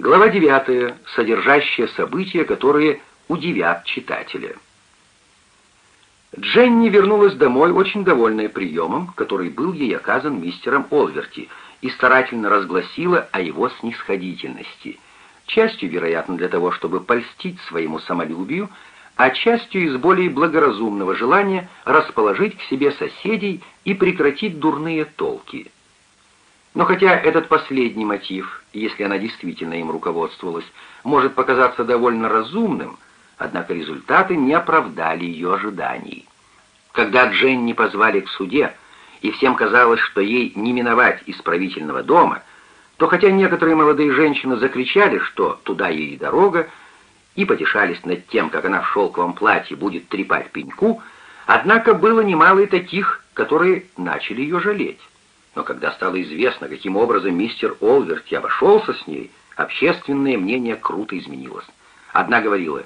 Глава 9, содержащая события, которые удивят читателя. Дженни вернулась домой, очень довольная приемом, который был ей оказан мистером Олверти, и старательно разгласила о его снисходительности. Частью, вероятно, для того, чтобы польстить своему самолюбию, а частью из более благоразумного желания расположить к себе соседей и прекратить дурные толки. Но хотя этот последний мотив, если она действительно им руководствовалась, может показаться довольно разумным, однако результаты не оправдали ее ожиданий. Когда Дженни позвали к суде, и всем казалось, что ей не миновать исправительного дома, то хотя некоторые молодые женщины закричали, что туда ей дорога, и потешались над тем, как она в шелковом платье будет трепать пеньку, однако было немало и таких, которые начали ее жалеть. Но когда стало известно, каким образом мистер Олверти обошелся с ней, общественное мнение круто изменилось. Одна говорила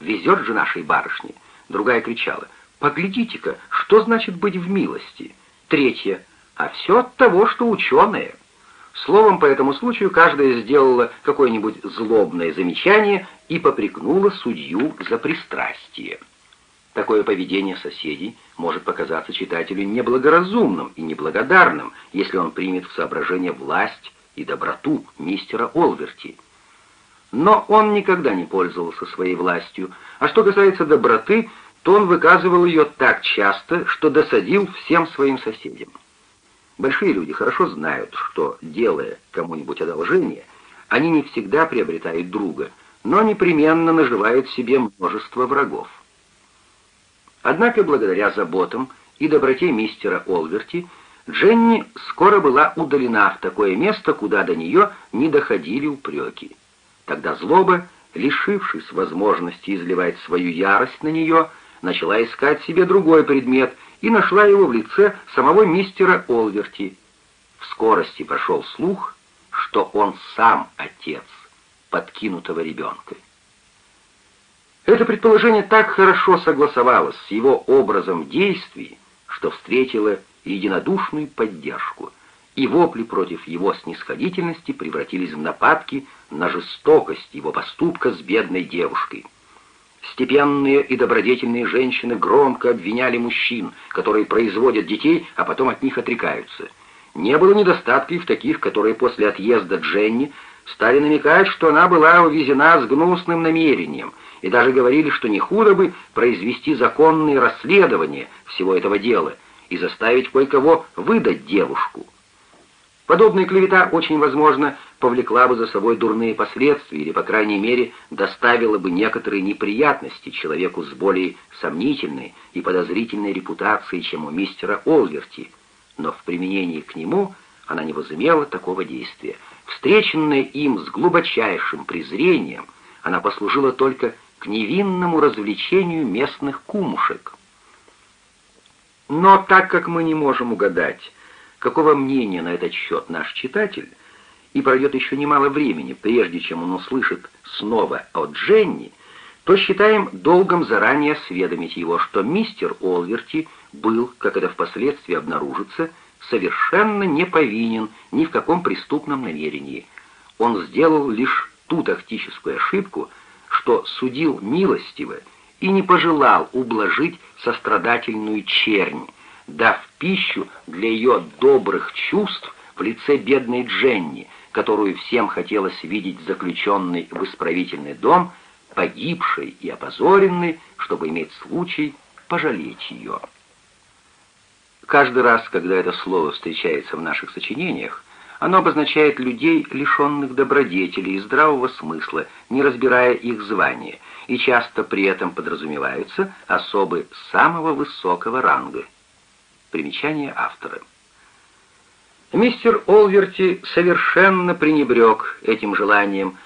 «Везет же нашей барышне», другая кричала «Поглядите-ка, что значит быть в милости?» Третья «А все от того, что ученые». Словом, по этому случаю каждая сделала какое-нибудь злобное замечание и попрекнула судью за пристрастие. Такое поведение соседей может показаться читателю неблагоразумным и неблагодарным, если он примет в соображение власть и доброту мистера Олверти. Но он никогда не пользовался своей властью, а что касается доброты, то он выказывал ее так часто, что досадил всем своим соседям. Большие люди хорошо знают, что, делая кому-нибудь одолжение, они не всегда приобретают друга, но непременно наживают себе множество врагов. Однако, благодаря заботам и доброте мистера Олверти, Дженни скоро была удалена в такое место, куда до нее не доходили упреки. Тогда злоба, лишившись возможности изливать свою ярость на нее, начала искать себе другой предмет и нашла его в лице самого мистера Олверти. В скорости пошел слух, что он сам отец подкинутого ребенка. Это предположение так хорошо согласовалось с его образом действий, что встретило единодушную поддержку, и вопли против его снисходительности превратились в нападки на жестокость его поступка с бедной девушкой. Степенные и добродетельные женщины громко обвиняли мужчин, которые производят детей, а потом от них отрекаются. Не было недостатка и в таких, которые после отъезда Дженни стали намекать, что она была увезена с гнусным намерением, и даже говорили, что не худо бы произвести законные расследования всего этого дела и заставить кое-кого выдать девушку. Подобная клевета очень возможно повлекла бы за собой дурные последствия или, по крайней мере, доставила бы некоторые неприятности человеку с более сомнительной и подозрительной репутацией, чем у мистера Олверти, но в применении к нему она не возымела такого действия. Встреченная им с глубочайшим презрением, она послужила только к невинному развлечению местных кумушек. Но так как мы не можем угадать, какого мнения на этот счет наш читатель, и пройдет еще немало времени, прежде чем он услышит снова о Дженни, то считаем долгом заранее осведомить его, что мистер Олверти был, как это впоследствии обнаружится, совершенно не повинен ни в каком преступном намерении. Он сделал лишь ту тактическую ошибку, что судил милостиво и не пожелал ублажить сострадательную чернь, дав пищу для ее добрых чувств в лице бедной Дженни, которую всем хотелось видеть заключенной в исправительный дом, погибшей и опозоренной, чтобы иметь случай пожалеть ее. Каждый раз, когда это слово встречается в наших сочинениях, оно обозначает людей, лишенных добродетели и здравого смысла, не разбирая их звания, и часто при этом подразумеваются особы самого высокого ранга. Примечание автора. Мистер Олверти совершенно пренебрег этим желанием,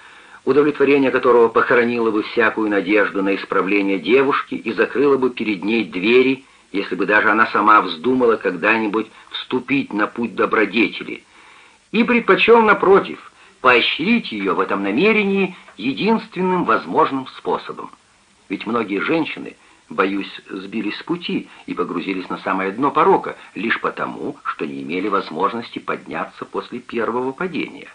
удовлетворение которого похоронило бы всякую надежду на исправление девушки и закрыло бы перед ней двери, если бы даже она сама вздумала когда-нибудь вступить на путь добродетели – и предпочел, напротив, поощрить ее в этом намерении единственным возможным способом. Ведь многие женщины, боюсь, сбились с пути и погрузились на самое дно порока лишь потому, что не имели возможности подняться после первого падения.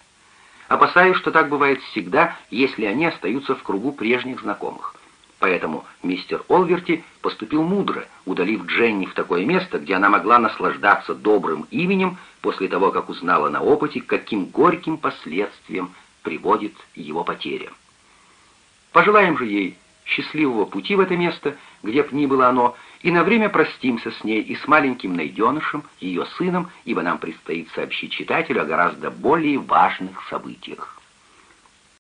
Опасаюсь, что так бывает всегда, если они остаются в кругу прежних знакомых. Поэтому мистер Олверти поступил мудро, удалив Дженни в такое место, где она могла наслаждаться добрым именем после того, как узнала на опыте, каким горьким последствиям приводит его потеря. Пожелаем же ей счастливого пути в это место, где б ни было оно, и на время простимся с ней и с маленьким найденышем, ее сыном, ибо нам предстоит сообщить читателю о гораздо более важных событиях.